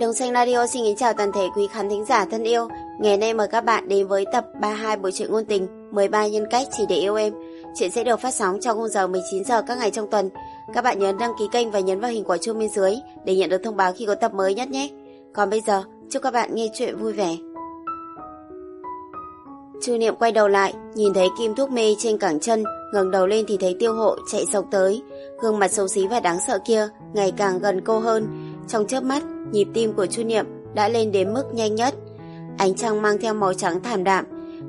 Đồng Xanh Radio xin kính chào toàn thể quý khán thính giả thân yêu. Ngày nay mời các bạn đến với tập 32 buổi truyện ngôn tình 13 nhân cách chỉ để yêu em. Chuyện sẽ được phát sóng trong khung giờ 19 giờ các ngày trong tuần. Các bạn nhớ đăng ký kênh và nhấn vào hình quả chuông bên dưới để nhận được thông báo khi có tập mới nhất nhé. Còn bây giờ, chúc các bạn nghe chuyện vui vẻ. Chu Niệm quay đầu lại, nhìn thấy kim thuốc mê trên cẳng chân, ngẩng đầu lên thì thấy tiêu hộ chạy sộc tới. Gương mặt xấu xí và đáng sợ kia ngày càng gần cô hơn. Trong chớp mắt, nhịp tim của Chu Niệm đã lên đến mức nhanh nhất. Ánh trăng mang theo màu trắng thảm đạm.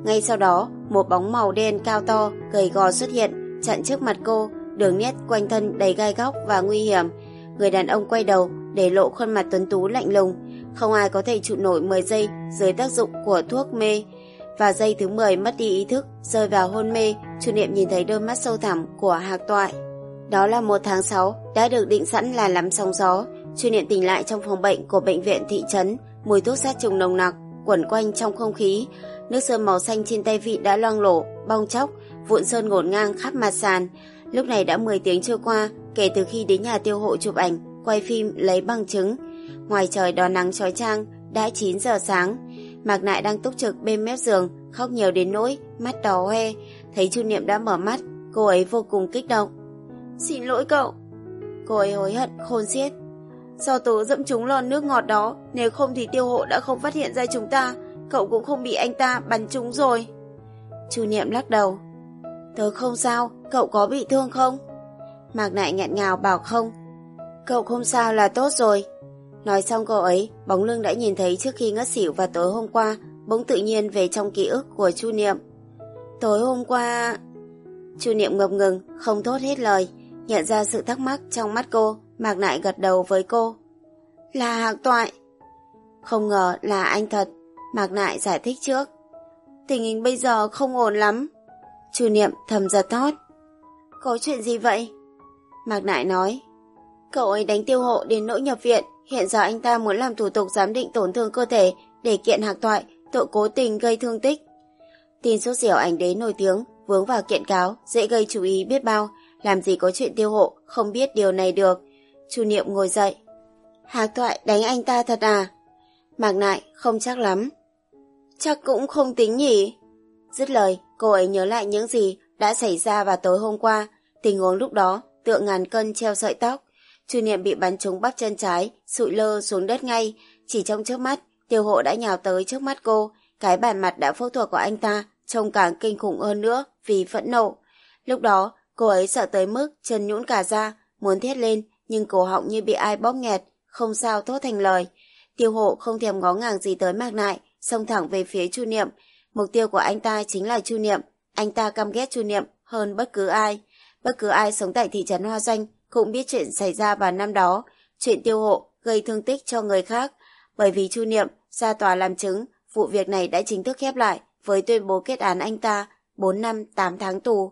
Ngay sau đó, một bóng màu đen cao to, gầy gò xuất hiện, chặn trước mặt cô, đường nét quanh thân đầy gai góc và nguy hiểm. Người đàn ông quay đầu, để lộ khuôn mặt tuấn tú lạnh lùng. Không ai có thể trụ nổi 10 giây dưới tác dụng của thuốc mê. Và giây thứ 10 mất đi ý thức, rơi vào hôn mê, Chu Niệm nhìn thấy đôi mắt sâu thẳm của Hạc Toại. Đó là một tháng 6, đã được định sẵn là lắm sóng gió. Chu Niệm tỉnh lại trong phòng bệnh của bệnh viện thị trấn, mùi thuốc sát trùng nồng nặc, quẩn quanh trong không khí. Nước sơn màu xanh trên tay vị đã loang lổ, bong chóc, vụn sơn ngổn ngang khắp mặt sàn. Lúc này đã 10 tiếng trôi qua, kể từ khi đến nhà tiêu hộ chụp ảnh, quay phim lấy bằng chứng. Ngoài trời đón nắng trói trang, đã 9 giờ sáng. Mạc Nại đang túc trực bên mép giường, khóc nhiều đến nỗi, mắt đỏ hoe. Thấy Chu Niệm đã mở mắt, cô ấy vô cùng kích động. Xin lỗi cậu. Cô ấy hối hận khôn xiết. Do tớ dẫm chúng lon nước ngọt đó, nếu không thì tiêu hộ đã không phát hiện ra chúng ta, cậu cũng không bị anh ta bắn trúng rồi. Chu Niệm lắc đầu. Tớ không sao, cậu có bị thương không? Mạc Nại nghẹn ngào bảo không. Cậu không sao là tốt rồi. Nói xong câu ấy, bóng lưng đã nhìn thấy trước khi ngất xỉu vào tối hôm qua, bỗng tự nhiên về trong ký ức của Chu Niệm. Tối hôm qua... Chu Niệm ngập ngừng, không thốt hết lời, nhận ra sự thắc mắc trong mắt cô, Mạc Nại gật đầu với cô. Là Hạc Toại. Không ngờ là anh thật, Mạc Nại giải thích trước. Tình hình bây giờ không ổn lắm. Chu Niệm thầm giật thót. Có chuyện gì vậy? Mạc Nại nói. Cậu ấy đánh tiêu hộ đến nỗi nhập viện, hiện giờ anh ta muốn làm thủ tục giám định tổn thương cơ thể để kiện Hạc Toại tội cố tình gây thương tích. Tin sốt dẻo ảnh đế nổi tiếng, vướng vào kiện cáo, dễ gây chú ý biết bao, làm gì có chuyện tiêu hộ, không biết điều này được. Chu Niệm ngồi dậy. Hạc Thoại đánh anh ta thật à? Mạc Nại không chắc lắm. Chắc cũng không tính nhỉ. Dứt lời, cô ấy nhớ lại những gì đã xảy ra vào tối hôm qua. Tình huống lúc đó, tựa ngàn cân treo sợi tóc. Chu Niệm bị bắn trúng bắp chân trái, sụi lơ xuống đất ngay. Chỉ trong trước mắt, tiêu hộ đã nhào tới trước mắt cô. Cái bàn mặt đã phẫu thuật của anh ta trông càng kinh khủng hơn nữa vì phẫn nộ. Lúc đó, cô ấy sợ tới mức chân nhũn cả ra, muốn thét lên nhưng cổ họng như bị ai bóp nghẹt, không sao thốt thành lời. Tiêu hộ không thèm ngó ngàng gì tới mạc nại, xông thẳng về phía Chu Niệm. Mục tiêu của anh ta chính là Chu Niệm, anh ta căm ghét Chu Niệm hơn bất cứ ai. Bất cứ ai sống tại thị trấn Hoa Doanh cũng biết chuyện xảy ra vào năm đó, chuyện tiêu hộ gây thương tích cho người khác. Bởi vì Chu Niệm ra tòa làm chứng, vụ việc này đã chính thức khép lại với tuyên bố kết án anh ta 4 năm 8 tháng tù.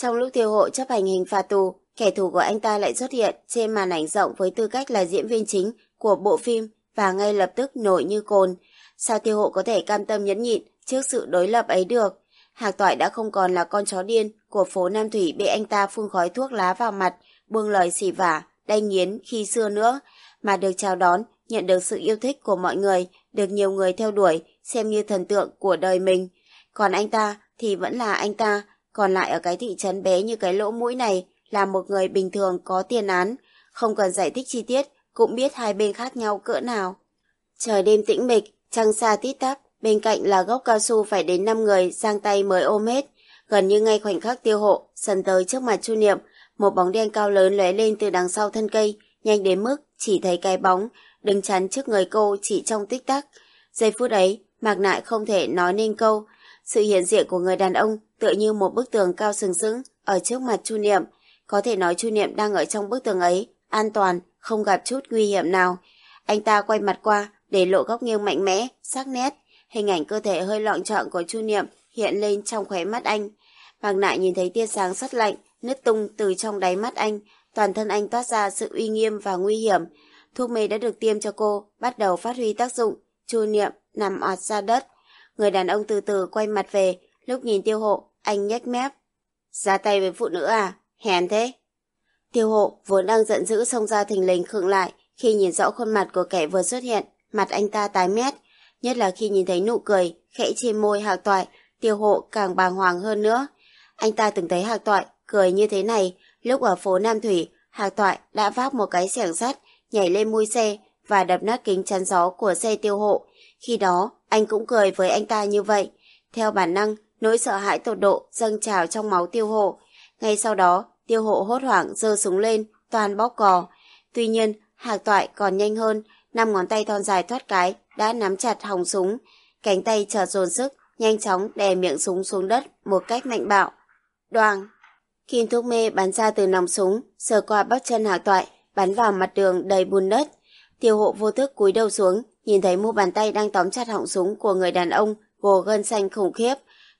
Trong lúc tiêu hộ chấp hành hình phạt tù, kẻ thù của anh ta lại xuất hiện trên màn ảnh rộng với tư cách là diễn viên chính của bộ phim và ngay lập tức nổi như cồn. Sao tiêu hộ có thể cam tâm nhẫn nhịn trước sự đối lập ấy được? Hạc Toại đã không còn là con chó điên của phố Nam Thủy bị anh ta phun khói thuốc lá vào mặt, buông lời xỉ vả, đanh nghiến khi xưa nữa, mà được chào đón, nhận được sự yêu thích của mọi người, được nhiều người theo đuổi, xem như thần tượng của đời mình. Còn anh ta thì vẫn là anh ta, còn lại ở cái thị trấn bé như cái lỗ mũi này là một người bình thường có tiền án, không cần giải thích chi tiết, cũng biết hai bên khác nhau cỡ nào. Trời đêm tĩnh mịch, trăng xa tít tắp, bên cạnh là gốc cao su phải đến 5 người giang tay mới ôm hết. Gần như ngay khoảnh khắc tiêu hộ, sần tới trước mặt Chu Niệm, một bóng đen cao lớn lóe lên từ đằng sau thân cây, nhanh đến mức chỉ thấy cái bóng, đứng chắn trước người cô chỉ trong tích tắc. Giây phút ấy, Mạc Nại không thể nói nên câu. Sự hiện diện của người đàn ông tựa như một bức tường cao sừng sững ở trước mặt Chu Niệm. Có thể nói Chu Niệm đang ở trong bức tường ấy, an toàn, không gặp chút nguy hiểm nào. Anh ta quay mặt qua, để lộ góc nghiêng mạnh mẽ, sắc nét. Hình ảnh cơ thể hơi loạn trọn của Chu Niệm hiện lên trong khóe mắt anh. Mạc Nại nhìn thấy tia sáng sắt lạnh, nứt tung từ trong đáy mắt anh. Toàn thân anh toát ra sự uy nghiêm và nguy hiểm. Thuốc mê đã được tiêm cho cô, bắt đầu phát huy tác dụng. Chu Niệm nằm ọt ra đất. Người đàn ông từ từ quay mặt về, lúc nhìn tiêu hộ, anh nhếch mép. Ra tay với phụ nữ à? Hèn thế. Tiêu hộ vốn đang giận dữ xông ra thình lình khựng lại Khi nhìn rõ khuôn mặt của kẻ vừa xuất hiện, mặt anh ta tái mét, nhất là khi nhìn thấy nụ cười, khẽ trên môi hạc toại, tiêu hộ càng bàng hoàng hơn nữa. Anh ta từng thấy hạc toại cười như thế này, lúc ở phố Nam Thủy, hạc toại đã vác một cái xẻng sắt, nhảy lên mui xe và đập nát kính chắn gió của xe tiêu hộ. Khi đó, anh cũng cười với anh ta như vậy. Theo bản năng, nỗi sợ hãi tột độ dâng trào trong máu tiêu hộ. Ngay sau đó, tiêu hộ hốt hoảng giơ súng lên, toàn bóp cò. Tuy nhiên, hạc toại còn nhanh hơn, năm ngón tay thon dài thoát cái, đã nắm chặt hòng súng. Cánh tay chợt dồn sức, nhanh chóng đè miệng súng xuống đất một cách mạnh bạo. Đoàng! Kim thuốc mê bắn ra từ nòng súng, sờ qua bắp chân hạc toại, bắn vào mặt đường đầy bùn đất. Tiêu hộ vô thức cúi đầu xuống, nhìn thấy mu bàn tay đang tóm chặt họng súng của người đàn ông gồ gân xanh khủng khiếp,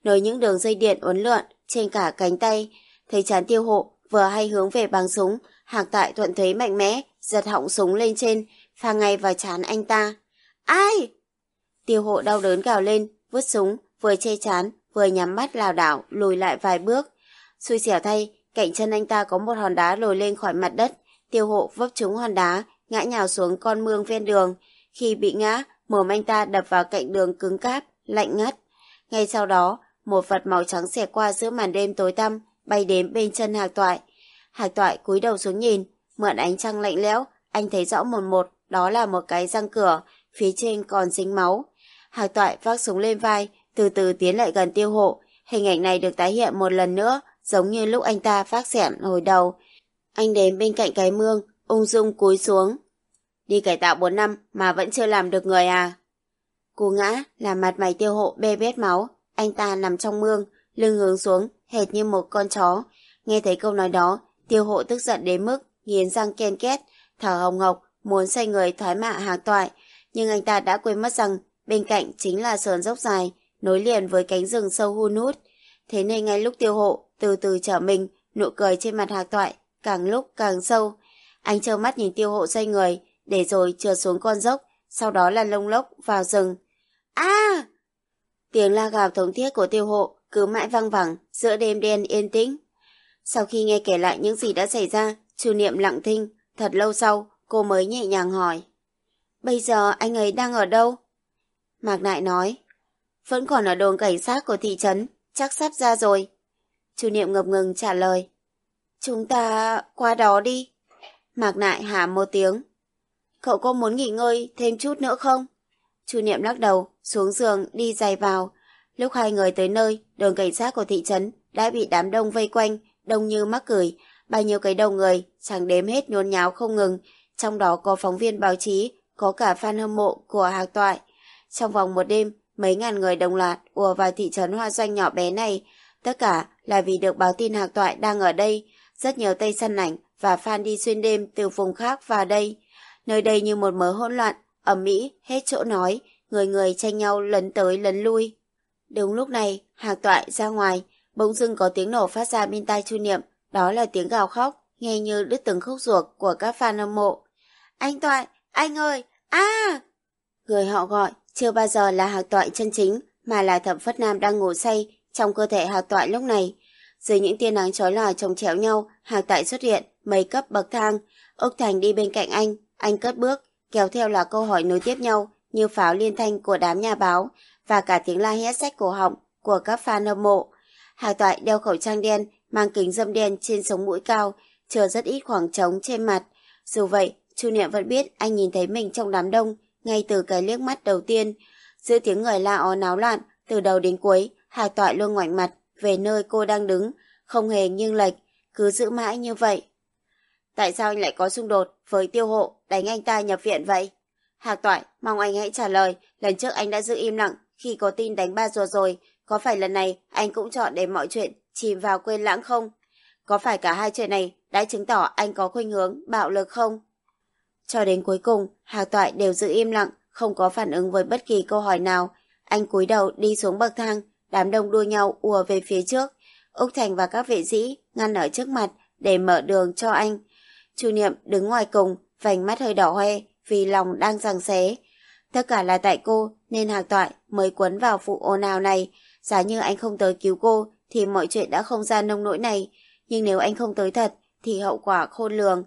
nối những đường dây điện uốn lượn trên cả cánh tay. Thấy chán tiêu hộ vừa hay hướng về bằng súng, hạc tại thuận thấy mạnh mẽ, giật họng súng lên trên, pha ngay vào chán anh ta. Ai? Tiêu hộ đau đớn gào lên, vứt súng, vừa che chán, vừa nhắm mắt lảo đảo, lùi lại vài bước. Xui xẻo thay, cạnh chân anh ta có một hòn đá lồi lên khỏi mặt đất. Tiêu hộ vấp trúng hòn đá, ngã nhào xuống con mương ven đường. Khi bị ngã, mồm anh ta đập vào cạnh đường cứng cáp, lạnh ngắt. Ngay sau đó, một vật màu trắng xẹt qua giữa màn đêm tối tăm, bay đến bên chân hạc toại. Hạc toại cúi đầu xuống nhìn, mượn ánh trăng lạnh lẽo, anh thấy rõ một một, đó là một cái răng cửa, phía trên còn dính máu. Hạc toại vác súng lên vai, từ từ tiến lại gần tiêu hộ. Hình ảnh này được tái hiện một lần nữa, giống như lúc anh ta phát xẻn hồi đầu. Anh đến bên cạnh cái mương, ung dung cúi xuống. Đi cải tạo 4 năm mà vẫn chưa làm được người à? Cú ngã, làm mặt mày tiêu hộ bê bết máu. Anh ta nằm trong mương, lưng hướng xuống, hệt như một con chó. Nghe thấy câu nói đó, tiêu hộ tức giận đến mức, nghiến răng ken két, thở hồng hộc, muốn xoay người thoái mạ hàng toại. Nhưng anh ta đã quên mất rằng bên cạnh chính là sườn dốc dài, nối liền với cánh rừng sâu hun hút. Thế nên ngay lúc tiêu hộ từ từ trở mình, nụ cười trên mặt hạc toại càng lúc càng sâu. Anh trơ mắt nhìn tiêu hộ xoay người, để rồi trượt xuống con dốc, sau đó là lông lốc vào rừng. a Tiếng la gào thống thiết của tiêu hộ cứ mãi vang vẳng giữa đêm đen yên tĩnh. Sau khi nghe kể lại những gì đã xảy ra, chu niệm lặng thinh, thật lâu sau, cô mới nhẹ nhàng hỏi. Bây giờ anh ấy đang ở đâu? Mạc Nại nói, vẫn còn ở đồn cảnh sát của thị trấn, chắc sắp ra rồi. Chu Niệm ngập ngừng trả lời. Chúng ta qua đó đi. Mạc Nại hả một tiếng. Cậu có muốn nghỉ ngơi thêm chút nữa không? Chu Niệm lắc đầu, xuống giường, đi giày vào. Lúc hai người tới nơi, đường cảnh sát của thị trấn đã bị đám đông vây quanh, đông như mắc cười. Bao nhiêu cái đầu người, chẳng đếm hết nhốn nháo không ngừng. Trong đó có phóng viên báo chí, có cả fan hâm mộ của hạc toại. Trong vòng một đêm, mấy ngàn người đồng loạt ùa vào thị trấn hoa doanh nhỏ bé này. Tất cả là vì được báo tin hạc toại đang ở đây. Rất nhiều tay săn ảnh và fan đi xuyên đêm từ vùng khác vào đây. Nơi đây như một mớ hỗn loạn, ở mỹ, hết chỗ nói, người người tranh nhau lấn tới lấn lui. Đúng lúc này, hạc toại ra ngoài, bỗng dưng có tiếng nổ phát ra bên tai chu niệm, đó là tiếng gào khóc, nghe như đứt từng khúc ruột của các fan hâm mộ. Anh toại, anh ơi, a Người họ gọi chưa bao giờ là hạc toại chân chính, mà là thẩm phất nam đang ngủ say trong cơ thể hạc toại lúc này. Dưới những tia nắng chói lòa trồng chéo nhau, hạc toại xuất hiện, mấy cấp bậc thang. Úc Thành đi bên cạnh anh, anh cất bước, kéo theo là câu hỏi nối tiếp nhau như pháo liên thanh của đám nhà báo và cả tiếng la hét sách cổ họng của các fan hâm mộ. Hải toại đeo khẩu trang đen, mang kính dâm đen trên sống mũi cao, chờ rất ít khoảng trống trên mặt. Dù vậy, Chu Niệm vẫn biết anh nhìn thấy mình trong đám đông, ngay từ cái liếc mắt đầu tiên. Giữa tiếng người la ó náo loạn, từ đầu đến cuối, Hải Toại luôn ngoảnh mặt về nơi cô đang đứng, không hề nghiêng lệch, cứ giữ mãi như vậy. Tại sao anh lại có xung đột với tiêu hộ, đánh anh ta nhập viện vậy? Hạc Toại, mong anh hãy trả lời, lần trước anh đã giữ im lặng khi có tin đánh ba ruột rồi, có phải lần này anh cũng chọn để mọi chuyện chìm vào quên lãng không? Có phải cả hai chuyện này đã chứng tỏ anh có khuynh hướng bạo lực không? Cho đến cuối cùng, Hạc Toại đều giữ im lặng, không có phản ứng với bất kỳ câu hỏi nào. Anh cúi đầu đi xuống bậc thang, đám đông đua nhau ùa về phía trước. Úc Thành và các vệ sĩ ngăn ở trước mặt để mở đường cho anh. Chu Niệm đứng ngoài cùng, vành mắt hơi đỏ hoe vì lòng đang giằng xé. Tất cả là tại cô nên Hạc Toại mới quấn vào vụ ồn ào này. Giá như anh không tới cứu cô thì mọi chuyện đã không ra nông nỗi này. Nhưng nếu anh không tới thật thì hậu quả khôn lường.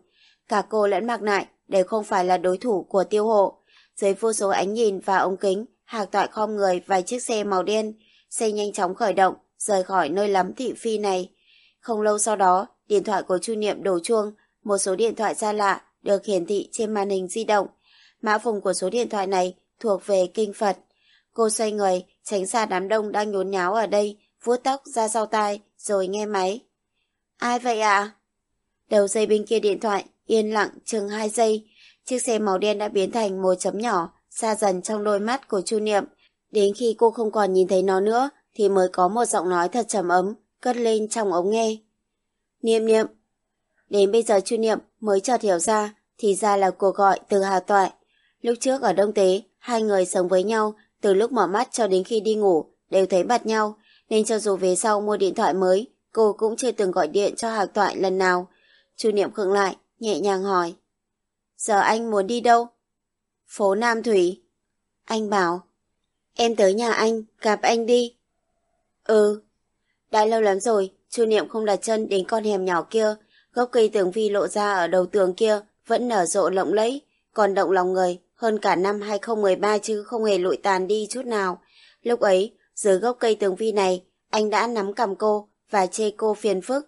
Cả cô lẫn Mạc Nại đều không phải là đối thủ của tiêu hộ. Dưới vô số ánh nhìn và ống kính, hạc toại khom người vài chiếc xe màu đen, xe nhanh chóng khởi động, rời khỏi nơi lắm thị phi này. Không lâu sau đó, điện thoại của Chu Niệm đổ chuông, một số điện thoại xa lạ được hiển thị trên màn hình di động. Mã vùng của số điện thoại này thuộc về kinh Phật. Cô xoay người, tránh xa đám đông đang nhốn nháo ở đây, vuốt tóc ra sau tai, rồi nghe máy. Ai vậy ạ? Đầu dây bên kia điện thoại, yên lặng chừng 2 giây. Chiếc xe màu đen đã biến thành một chấm nhỏ, xa dần trong đôi mắt của Chu Niệm. Đến khi cô không còn nhìn thấy nó nữa, thì mới có một giọng nói thật trầm ấm, cất lên trong ống nghe. Niệm niệm. Đến bây giờ Chu Niệm mới chợt hiểu ra, thì ra là cuộc gọi từ Hà Toại. Lúc trước ở Đông Tế, hai người sống với nhau, từ lúc mở mắt cho đến khi đi ngủ, đều thấy mặt nhau, nên cho dù về sau mua điện thoại mới, cô cũng chưa từng gọi điện cho Hạc Toại lần nào. Chu Niệm khựng lại, nhẹ nhàng hỏi. Giờ anh muốn đi đâu? Phố Nam Thủy. Anh bảo. Em tới nhà anh, gặp anh đi. Ừ. Đã lâu lắm rồi, Chu Niệm không đặt chân đến con hẻm nhỏ kia, gốc cây tường vi lộ ra ở đầu tường kia vẫn nở rộ lộng lẫy, còn động lòng người hơn cả năm 2013 chứ không hề lụi tàn đi chút nào. Lúc ấy, dưới gốc cây tường vi này, anh đã nắm cầm cô và chê cô phiền phức.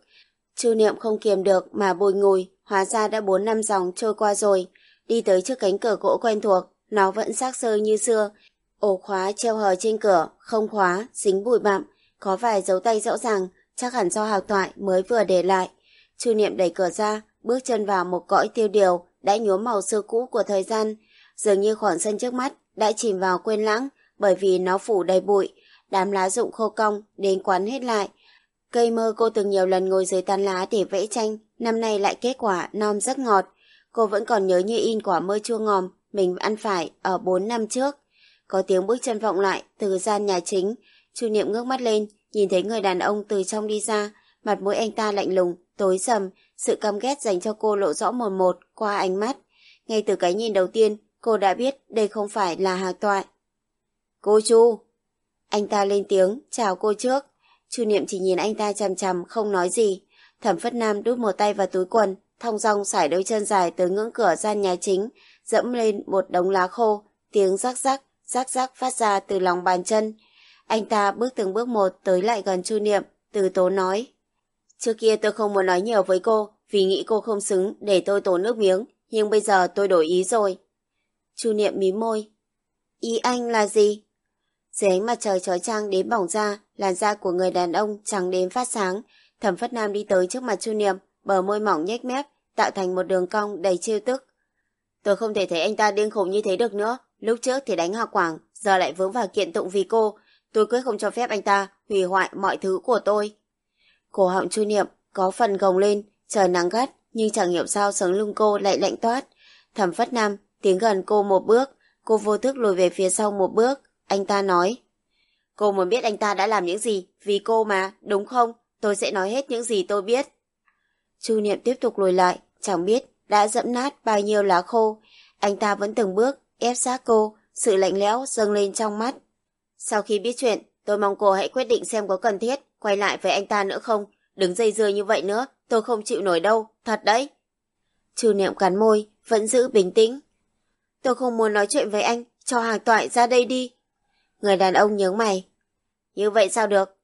Chu Niệm không kiềm được mà bồi ngùi, hóa ra đã 4 năm dòng trôi qua rồi. Đi tới trước cánh cửa gỗ quen thuộc, nó vẫn xác sơ như xưa. Ổ khóa treo hờ trên cửa, không khóa, dính bụi bặm, có vài dấu tay rõ ràng, chắc hẳn do hạc toại mới vừa để lại. Chu Niệm đẩy cửa ra, bước chân vào một cõi tiêu điều đã nhuốm màu xưa cũ của thời gian. Dường như khoảng sân trước mắt đã chìm vào quên lãng bởi vì nó phủ đầy bụi, đám lá rụng khô cong đến quán hết lại. Cây mơ cô từng nhiều lần ngồi dưới tán lá để vẽ tranh, năm nay lại kết quả non rất ngọt. Cô vẫn còn nhớ như in quả mơ chua ngòm mình ăn phải ở 4 năm trước. Có tiếng bước chân vọng lại từ gian nhà chính. Chu Niệm ngước mắt lên, nhìn thấy người đàn ông từ trong đi ra. Mặt mũi anh ta lạnh lùng, tối sầm, sự căm ghét dành cho cô lộ rõ một một qua ánh mắt. Ngay từ cái nhìn đầu tiên, cô đã biết đây không phải là Hạc Toại. Cô Chu! Anh ta lên tiếng, chào cô trước. Chu Niệm chỉ nhìn anh ta chằm chằm, không nói gì. Thẩm Phất Nam đút một tay vào túi quần, thong dong sải đôi chân dài tới ngưỡng cửa gian nhà chính, dẫm lên một đống lá khô, tiếng rắc rắc, rắc rắc phát ra từ lòng bàn chân. Anh ta bước từng bước một tới lại gần Chu Niệm, từ tố nói. Trước kia tôi không muốn nói nhiều với cô, vì nghĩ cô không xứng để tôi tốn nước miếng, nhưng bây giờ tôi đổi ý rồi. Chu Niệm mím môi. Ý anh là gì? Dưới ánh mặt trời trói trang đến bỏng da làn da của người đàn ông trắng đến phát sáng. Thẩm Phất Nam đi tới trước mặt Chu Niệm, bờ môi mỏng nhếch mép, tạo thành một đường cong đầy trêu tức. Tôi không thể thấy anh ta điên khủng như thế được nữa. Lúc trước thì đánh Hạc Quảng, giờ lại vướng vào kiện tụng vì cô. Tôi quyết không cho phép anh ta hủy hoại mọi thứ của tôi. Cổ họng Chu Niệm có phần gồng lên, trời nắng gắt, nhưng chẳng hiểu sao sống lưng cô lại lạnh toát. Thẩm Phất Nam tiến gần cô một bước, cô vô thức lùi về phía sau một bước. Anh ta nói, cô muốn biết anh ta đã làm những gì, vì cô mà, đúng không? Tôi sẽ nói hết những gì tôi biết. Chu Niệm tiếp tục lùi lại, chẳng biết đã dẫm nát bao nhiêu lá khô. Anh ta vẫn từng bước, ép sát cô, sự lạnh lẽo dâng lên trong mắt. Sau khi biết chuyện, tôi mong cô hãy quyết định xem có cần thiết quay lại với anh ta nữa không. Đừng dây dưa như vậy nữa, tôi không chịu nổi đâu, thật đấy. Trừ Niệm cắn môi, vẫn giữ bình tĩnh. Tôi không muốn nói chuyện với anh, cho hàng toại ra đây đi. Người đàn ông nhớ mày. Như vậy sao được?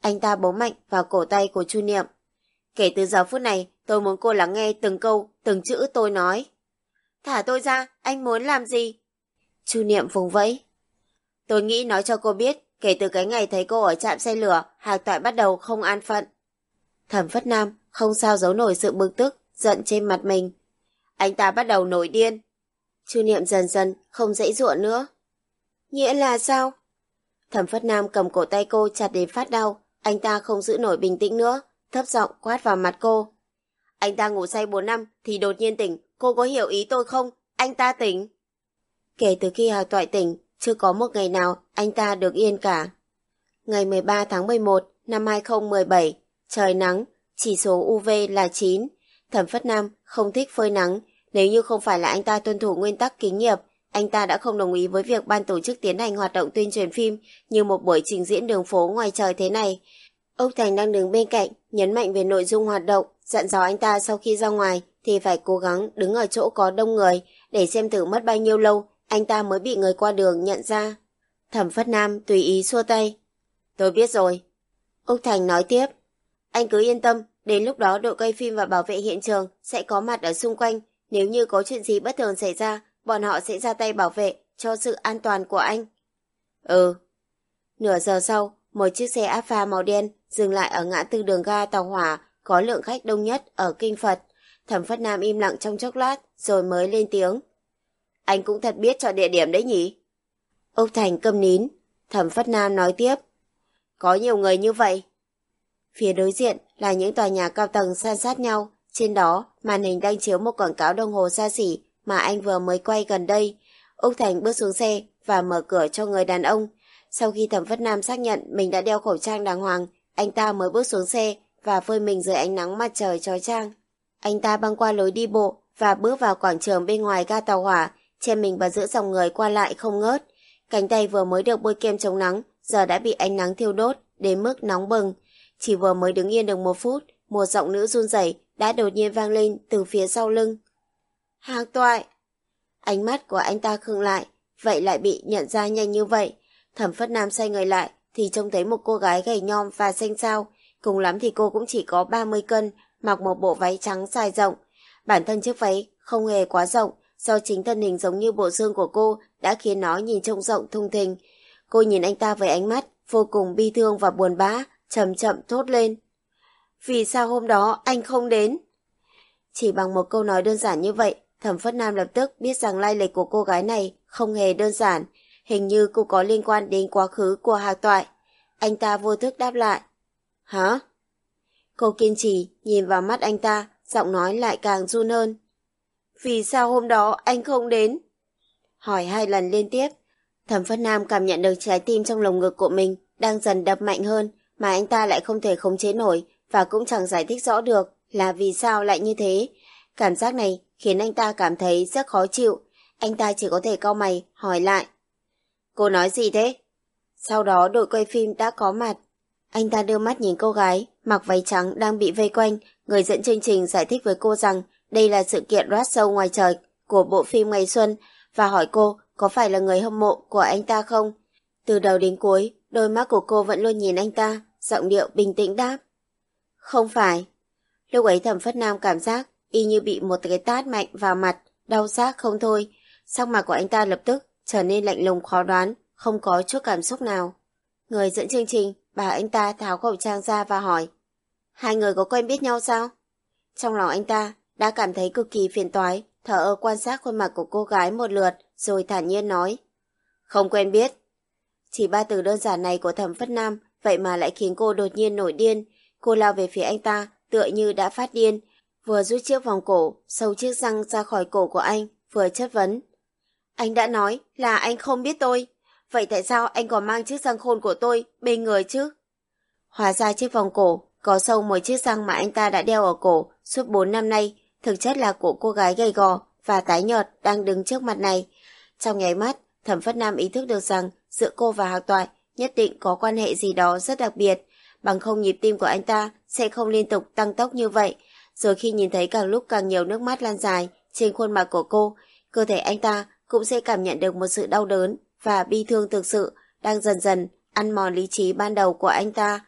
Anh ta bấu mạnh vào cổ tay của Chu Niệm. Kể từ giờ phút này, tôi muốn cô lắng nghe từng câu, từng chữ tôi nói. Thả tôi ra, anh muốn làm gì? Chu Niệm vùng vẫy. Tôi nghĩ nói cho cô biết, kể từ cái ngày thấy cô ở trạm xe lửa, Hạc Toại bắt đầu không an phận. Thẩm Phất Nam không sao giấu nổi sự bực tức, giận trên mặt mình. Anh ta bắt đầu nổi điên. Chu Niệm dần dần không dãy dụa nữa. Nghĩa là sao? Thẩm Phất Nam cầm cổ tay cô chặt đến phát đau, anh ta không giữ nổi bình tĩnh nữa, thấp giọng quát vào mặt cô. Anh ta ngủ say 4 năm thì đột nhiên tỉnh, cô có hiểu ý tôi không? Anh ta tỉnh. Kể từ khi Hà Toại tỉnh, chưa có một ngày nào anh ta được yên cả. Ngày 13 tháng 11 năm 2017, trời nắng, chỉ số UV là 9. Thẩm Phất Nam không thích phơi nắng, nếu như không phải là anh ta tuân thủ nguyên tắc kính nghiệp, anh ta đã không đồng ý với việc ban tổ chức tiến hành hoạt động tuyên truyền phim như một buổi trình diễn đường phố ngoài trời thế này. Ốc Thành đang đứng bên cạnh, nhấn mạnh về nội dung hoạt động, dặn dò anh ta sau khi ra ngoài thì phải cố gắng đứng ở chỗ có đông người để xem thử mất bao nhiêu lâu anh ta mới bị người qua đường nhận ra. Thẩm Phất Nam tùy ý xua tay. Tôi biết rồi. Úc Thành nói tiếp. Anh cứ yên tâm, đến lúc đó đội quay phim và bảo vệ hiện trường sẽ có mặt ở xung quanh. Nếu như có chuyện gì bất thường xảy ra, bọn họ sẽ ra tay bảo vệ cho sự an toàn của anh. Ừ. Nửa giờ sau, một chiếc xe áp pha màu đen dừng lại ở ngã tư đường ga tàu hỏa có lượng khách đông nhất ở Kinh Phật. Thẩm Phất Nam im lặng trong chốc lát rồi mới lên tiếng. Anh cũng thật biết chọn địa điểm đấy nhỉ? Úc Thành câm nín. Thẩm Phất Nam nói tiếp. Có nhiều người như vậy. Phía đối diện là những tòa nhà cao tầng san sát nhau. Trên đó, màn hình đang chiếu một quảng cáo đồng hồ xa xỉ mà anh vừa mới quay gần đây. Úc Thành bước xuống xe và mở cửa cho người đàn ông. Sau khi Thẩm Phất Nam xác nhận mình đã đeo khẩu trang đàng hoàng, anh ta mới bước xuống xe và phơi mình dưới ánh nắng mặt trời trói trang. Anh ta băng qua lối đi bộ và bước vào quảng trường bên ngoài ga tàu hỏa, che mình vào giữa dòng người qua lại không ngớt. Cánh tay vừa mới được bôi kem chống nắng, giờ đã bị ánh nắng thiêu đốt, đến mức nóng bừng. Chỉ vừa mới đứng yên được một phút, một giọng nữ run rẩy đã đột nhiên vang lên từ phía sau lưng. Hàng toại! Ánh mắt của anh ta khựng lại, vậy lại bị nhận ra nhanh như vậy. Thẩm Phất Nam xoay người lại, thì trông thấy một cô gái gầy nhom và xanh xao. Cùng lắm thì cô cũng chỉ có 30 cân, mặc một bộ váy trắng dài rộng. Bản thân chiếc váy không hề quá rộng, do chính thân hình giống như bộ xương của cô đã khiến nó nhìn trông rộng thung thình. Cô nhìn anh ta với ánh mắt vô cùng bi thương và buồn bã, chậm chậm thốt lên. Vì sao hôm đó anh không đến? Chỉ bằng một câu nói đơn giản như vậy, Thẩm Phất Nam lập tức biết rằng lai lịch của cô gái này không hề đơn giản. Hình như cô có liên quan đến quá khứ của Hạc Toại. Anh ta vô thức đáp lại. Hả? Cô kiên trì, nhìn vào mắt anh ta, giọng nói lại càng run hơn. Vì sao hôm đó anh không đến? Hỏi hai lần liên tiếp. Thẩm Phất Nam cảm nhận được trái tim trong lồng ngực của mình đang dần đập mạnh hơn mà anh ta lại không thể khống chế nổi và cũng chẳng giải thích rõ được là vì sao lại như thế. Cảm giác này khiến anh ta cảm thấy rất khó chịu. Anh ta chỉ có thể cau mày hỏi lại. Cô nói gì thế? Sau đó đội quay phim đã có mặt. Anh ta đưa mắt nhìn cô gái, mặc váy trắng đang bị vây quanh. Người dẫn chương trình giải thích với cô rằng đây là sự kiện rát sâu ngoài trời của bộ phim Ngày Xuân và hỏi cô có phải là người hâm mộ của anh ta không. Từ đầu đến cuối, đôi mắt của cô vẫn luôn nhìn anh ta, giọng điệu bình tĩnh đáp. Không phải. Lúc ấy thẩm phất nam cảm giác y như bị một cái tát mạnh vào mặt, đau xác không thôi. Sắc mặt của anh ta lập tức trở nên lạnh lùng khó đoán, không có chút cảm xúc nào. Người dẫn chương trình bảo anh ta tháo khẩu trang ra và hỏi Hai người có quen biết nhau sao? Trong lòng anh ta đã cảm thấy cực kỳ phiền toái, thở ơ quan sát khuôn mặt của cô gái một lượt rồi thản nhiên nói Không quen biết. Chỉ ba từ đơn giản này của thẩm phất nam vậy mà lại khiến cô đột nhiên nổi điên. Cô lao về phía anh ta tựa như đã phát điên, vừa rút chiếc vòng cổ, sâu chiếc răng ra khỏi cổ của anh, vừa chất vấn. Anh đã nói là anh không biết tôi. Vậy tại sao anh còn mang chiếc răng khôn của tôi bên người chứ? Hóa ra chiếc vòng cổ có sâu một chiếc răng mà anh ta đã đeo ở cổ suốt 4 năm nay, thực chất là của cô gái gầy gò và tái nhợt đang đứng trước mặt này. Trong nháy mắt, Thẩm Phất Nam ý thức được rằng giữa cô và Hạc Toại nhất định có quan hệ gì đó rất đặc biệt, bằng không nhịp tim của anh ta sẽ không liên tục tăng tốc như vậy. Rồi khi nhìn thấy càng lúc càng nhiều nước mắt lan dài trên khuôn mặt của cô, cơ thể anh ta cũng sẽ cảm nhận được một sự đau đớn và bi thương thực sự đang dần dần ăn mòn lý trí ban đầu của anh ta.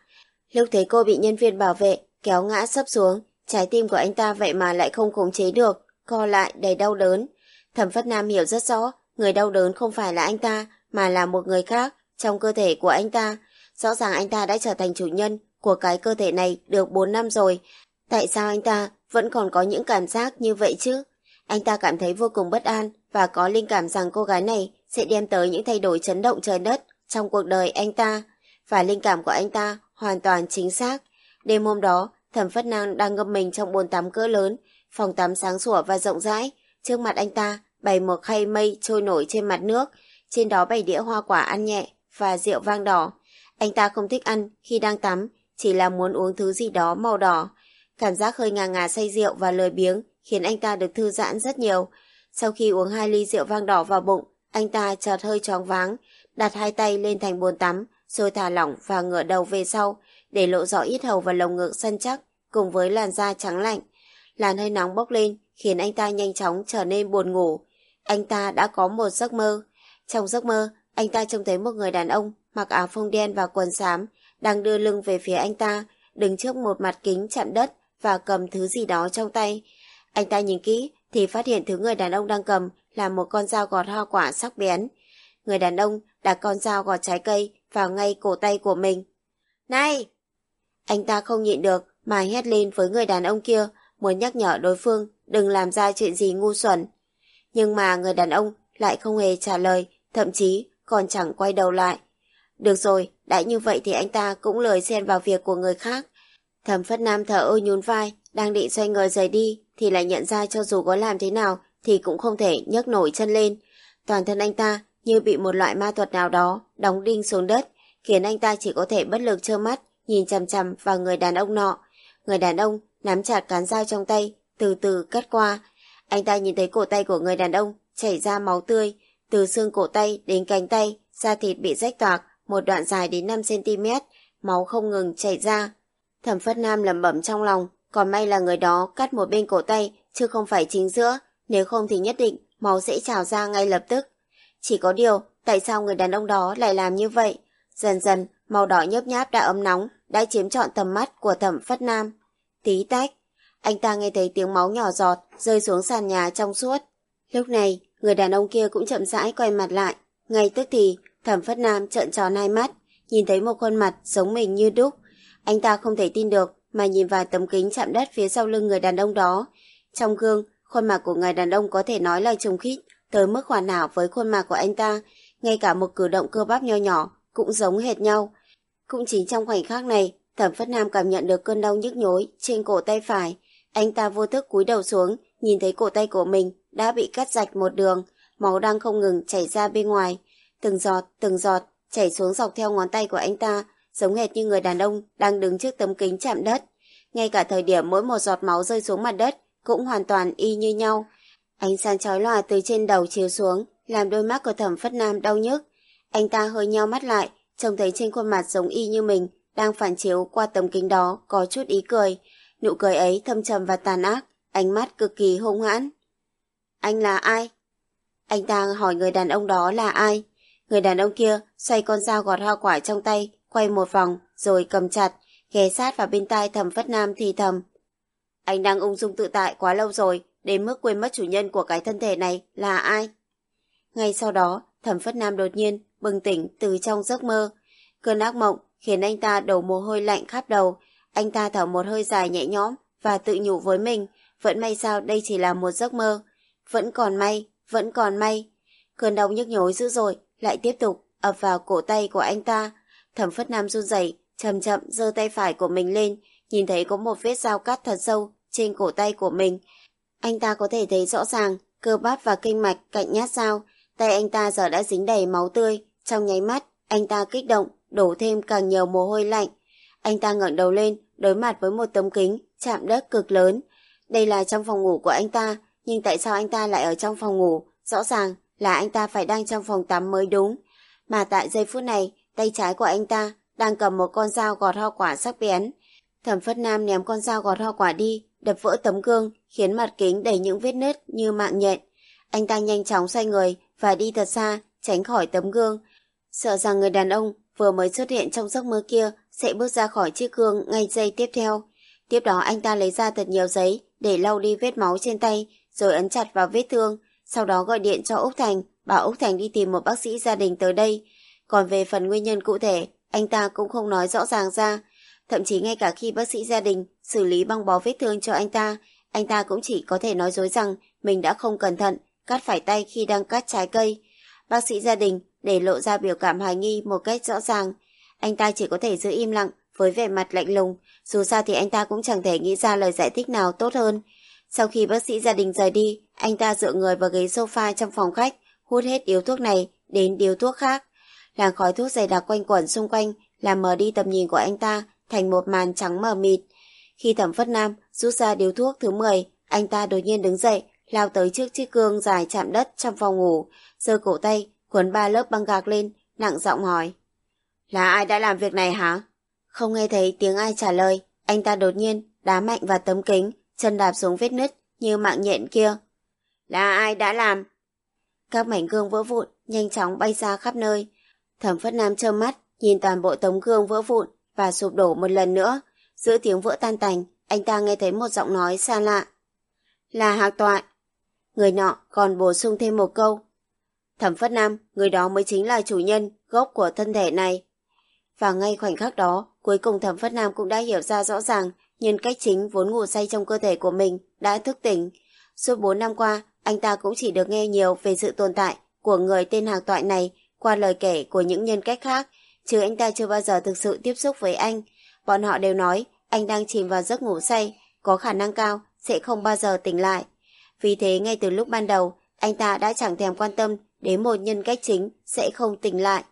Lúc thấy cô bị nhân viên bảo vệ kéo ngã sấp xuống, trái tim của anh ta vậy mà lại không khống chế được, co lại đầy đau đớn. Thẩm Phất Nam hiểu rất rõ, người đau đớn không phải là anh ta, mà là một người khác trong cơ thể của anh ta. Rõ ràng anh ta đã trở thành chủ nhân của cái cơ thể này được 4 năm rồi. Tại sao anh ta vẫn còn có những cảm giác như vậy chứ? Anh ta cảm thấy vô cùng bất an và có linh cảm rằng cô gái này sẽ đem tới những thay đổi chấn động trời đất trong cuộc đời anh ta. Và linh cảm của anh ta hoàn toàn chính xác. Đêm hôm đó, Thẩm Phất Năng đang ngâm mình trong bồn tắm cỡ lớn, phòng tắm sáng sủa và rộng rãi. Trước mặt anh ta bày một khay mây trôi nổi trên mặt nước, trên đó bày đĩa hoa quả ăn nhẹ và rượu vang đỏ. Anh ta không thích ăn khi đang tắm, chỉ là muốn uống thứ gì đó màu đỏ. Cảm giác hơi ngà ngà say rượu và lười biếng khiến anh ta được thư giãn rất nhiều. Sau khi uống hai ly rượu vang đỏ vào bụng, anh ta chợt hơi choáng váng, đặt hai tay lên thành bồn tắm, rồi thả lỏng và ngửa đầu về sau, để lộ rõ ít hầu và lồng ngực săn chắc, cùng với làn da trắng lạnh. Làn hơi nóng bốc lên, khiến anh ta nhanh chóng trở nên buồn ngủ. Anh ta đã có một giấc mơ. Trong giấc mơ, anh ta trông thấy một người đàn ông mặc áo phông đen và quần xám đang đưa lưng về phía anh ta, đứng trước một mặt kính chạm đất và cầm thứ gì đó trong tay. Anh ta nhìn kỹ thì phát hiện thứ người đàn ông đang cầm là một con dao gọt hoa quả sắc bén. Người đàn ông đặt con dao gọt trái cây vào ngay cổ tay của mình. Này! Anh ta không nhịn được mà hét lên với người đàn ông kia, muốn nhắc nhở đối phương đừng làm ra chuyện gì ngu xuẩn. Nhưng mà người đàn ông lại không hề trả lời, thậm chí còn chẳng quay đầu lại. Được rồi, đã như vậy thì anh ta cũng lời xen vào việc của người khác. Thẩm Phất Nam thở ơ nhún vai, đang định xoay người rời đi, thì lại nhận ra cho dù có làm thế nào thì cũng không thể nhấc nổi chân lên. Toàn thân anh ta như bị một loại ma thuật nào đó đóng đinh xuống đất, khiến anh ta chỉ có thể bất lực trơ mắt nhìn chằm chằm vào người đàn ông nọ. Người đàn ông nắm chặt cán dao trong tay, từ từ cắt qua. Anh ta nhìn thấy cổ tay của người đàn ông chảy ra máu tươi, từ xương cổ tay đến cánh tay, da thịt bị rách toạc, một đoạn dài đến 5cm, máu không ngừng chảy ra. Thẩm Phất Nam lẩm bẩm trong lòng, còn may là người đó cắt một bên cổ tay, chứ không phải chính giữa, nếu không thì nhất định máu sẽ trào ra ngay lập tức. Chỉ có điều, tại sao người đàn ông đó lại làm như vậy? Dần dần, màu đỏ nhấp nháp đã ấm nóng, đã chiếm trọn tầm mắt của thẩm phất nam. Tí tách, anh ta nghe thấy tiếng máu nhỏ giọt rơi xuống sàn nhà trong suốt. Lúc này, người đàn ông kia cũng chậm rãi quay mặt lại. Ngay tức thì, thẩm phất nam trợn tròn hai mắt, nhìn thấy một khuôn mặt giống mình như đúc. Anh ta không thể tin được mà nhìn vào tấm kính chạm đất phía sau lưng người đàn ông đó. Trong gương, khuôn mặt của người đàn ông có thể nói là trùng khít, tới mức hoàn hảo với khuôn mặt của anh ta, ngay cả một cử động cơ bắp nho nhỏ cũng giống hệt nhau. Cũng chính trong khoảnh khắc này, Thẩm Phất Nam cảm nhận được cơn đau nhức nhối trên cổ tay phải. Anh ta vô thức cúi đầu xuống, nhìn thấy cổ tay của mình đã bị cắt rạch một đường, máu đang không ngừng chảy ra bên ngoài. Từng giọt, từng giọt, chảy xuống dọc theo ngón tay của anh ta, giống hệt như người đàn ông đang đứng trước tấm kính chạm đất. Ngay cả thời điểm mỗi một giọt máu rơi xuống mặt đất cũng hoàn toàn y như nhau. Ánh sáng chói lòa từ trên đầu chiếu xuống, làm đôi mắt của thẩm phất nam đau nhức. Anh ta hơi nheo mắt lại, trông thấy trên khuôn mặt giống y như mình, đang phản chiếu qua tấm kính đó có chút ý cười. Nụ cười ấy thâm trầm và tàn ác, ánh mắt cực kỳ hung hãn. Anh là ai? Anh ta hỏi người đàn ông đó là ai? Người đàn ông kia xoay con dao gọt hoa quả trong tay, quay một vòng, rồi cầm chặt, ghé sát vào bên tai thầm phất nam thì thầm. Anh đang ung dung tự tại quá lâu rồi, đến mức quên mất chủ nhân của cái thân thể này là ai. Ngay sau đó, thẩm phất nam đột nhiên bừng tỉnh từ trong giấc mơ. Cơn ác mộng khiến anh ta đổ mồ hôi lạnh khắp đầu. Anh ta thở một hơi dài nhẹ nhõm và tự nhủ với mình, vẫn may sao đây chỉ là một giấc mơ. Vẫn còn may, vẫn còn may. Cơn đau nhức nhối dữ dội lại tiếp tục ập vào cổ tay của anh ta. Thẩm phất nam run rẩy chậm chậm giơ tay phải của mình lên, nhìn thấy có một vết dao cắt thật sâu trên cổ tay của mình. Anh ta có thể thấy rõ ràng cơ bắp và kinh mạch cạnh nhát dao, tay anh ta giờ đã dính đầy máu tươi, trong nháy mắt, anh ta kích động, đổ thêm càng nhiều mồ hôi lạnh. Anh ta ngẩng đầu lên, đối mặt với một tấm kính, chạm đất cực lớn. Đây là trong phòng ngủ của anh ta, nhưng tại sao anh ta lại ở trong phòng ngủ? Rõ ràng là anh ta phải đang trong phòng tắm mới đúng. Mà tại giây phút này, tay trái của anh ta đang cầm một con dao gọt hoa quả sắc bén. Thẩm Phất Nam ném con dao gọt hoa quả đi, đập vỡ tấm gương, khiến mặt kính đầy những vết nứt như mạng nhện. Anh ta nhanh chóng xoay người và đi thật xa, tránh khỏi tấm gương. Sợ rằng người đàn ông vừa mới xuất hiện trong giấc mơ kia sẽ bước ra khỏi chiếc gương ngay giây tiếp theo. Tiếp đó anh ta lấy ra thật nhiều giấy để lau đi vết máu trên tay, rồi ấn chặt vào vết thương. Sau đó gọi điện cho Úc Thành, bảo Úc Thành đi tìm một bác sĩ gia đình tới đây. Còn về phần nguyên nhân cụ thể, anh ta cũng không nói rõ ràng ra. Thậm chí ngay cả khi bác sĩ gia đình xử lý băng bó vết thương cho anh ta, anh ta cũng chỉ có thể nói dối rằng mình đã không cẩn thận, cắt phải tay khi đang cắt trái cây. Bác sĩ gia đình để lộ ra biểu cảm hoài nghi một cách rõ ràng. Anh ta chỉ có thể giữ im lặng với vẻ mặt lạnh lùng, dù sao thì anh ta cũng chẳng thể nghĩ ra lời giải thích nào tốt hơn. Sau khi bác sĩ gia đình rời đi, anh ta dựa người vào ghế sofa trong phòng khách, hút hết điếu thuốc này đến điếu thuốc khác. Làn khói thuốc dày đặc quanh quẩn xung quanh làm mờ đi tầm nhìn của anh ta thành một màn trắng mờ mịt. Khi thẩm phất nam rút ra điếu thuốc thứ 10, anh ta đột nhiên đứng dậy, lao tới trước chiếc gương dài chạm đất trong phòng ngủ, giơ cổ tay, cuốn ba lớp băng gạc lên, nặng giọng hỏi. Là ai đã làm việc này hả? Không nghe thấy tiếng ai trả lời, anh ta đột nhiên đá mạnh vào tấm kính, chân đạp xuống vết nứt, như mạng nhện kia. Là ai đã làm? Các mảnh gương vỡ vụn, nhanh chóng bay ra khắp nơi. Thẩm Phất Nam trơ mắt, nhìn toàn bộ tấm gương vỡ vụn và sụp đổ một lần nữa. Giữa tiếng vỡ tan tành, anh ta nghe thấy một giọng nói xa lạ. Là Hạc Toại. Người nọ còn bổ sung thêm một câu. Thẩm Phất Nam, người đó mới chính là chủ nhân, gốc của thân thể này. Và ngay khoảnh khắc đó, cuối cùng Thẩm Phất Nam cũng đã hiểu ra rõ ràng nhân cách chính vốn ngủ say trong cơ thể của mình đã thức tỉnh. Suốt 4 năm qua, anh ta cũng chỉ được nghe nhiều về sự tồn tại của người tên hàng Toại này qua lời kể của những nhân cách khác, chứ anh ta chưa bao giờ thực sự tiếp xúc với anh. Bọn họ đều nói anh đang chìm vào giấc ngủ say, có khả năng cao sẽ không bao giờ tỉnh lại. Vì thế ngay từ lúc ban đầu, anh ta đã chẳng thèm quan tâm đến một nhân cách chính sẽ không tỉnh lại.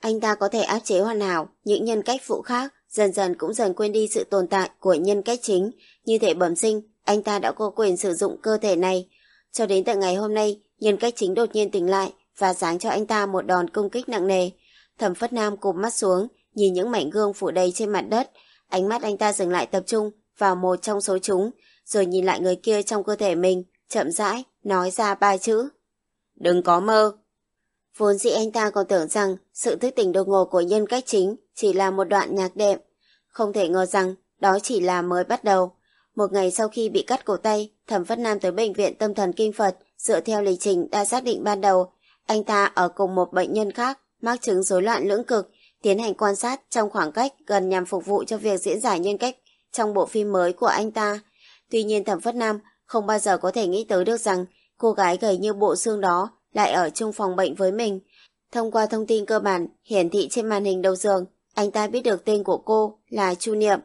Anh ta có thể áp chế hoàn hảo những nhân cách phụ khác, dần dần cũng dần quên đi sự tồn tại của nhân cách chính. Như thể bẩm sinh, anh ta đã có quyền sử dụng cơ thể này. Cho đến tận ngày hôm nay, nhân cách chính đột nhiên tỉnh lại và giáng cho anh ta một đòn công kích nặng nề. Thẩm Phất Nam cụp mắt xuống, nhìn những mảnh gương phủ đầy trên mặt đất. Ánh mắt anh ta dừng lại tập trung vào một trong số chúng, rồi nhìn lại người kia trong cơ thể mình, chậm rãi, nói ra ba chữ. Đừng có mơ. Vốn dĩ anh ta còn tưởng rằng sự thức tỉnh đột ngột của nhân cách chính chỉ là một đoạn nhạc đệm. Không thể ngờ rằng đó chỉ là mới bắt đầu. Một ngày sau khi bị cắt cổ tay, Thẩm Phất Nam tới bệnh viện tâm thần kinh Phật dựa theo lịch trình đã xác định ban đầu. Anh ta ở cùng một bệnh nhân khác mắc chứng rối loạn lưỡng cực, tiến hành quan sát trong khoảng cách gần nhằm phục vụ cho việc diễn giải nhân cách trong bộ phim mới của anh ta. Tuy nhiên Thẩm Phất Nam không bao giờ có thể nghĩ tới được rằng cô gái gầy như bộ xương đó lại ở chung phòng bệnh với mình. Thông qua thông tin cơ bản hiển thị trên màn hình đầu giường, anh ta biết được tên của cô là Chu Niệm.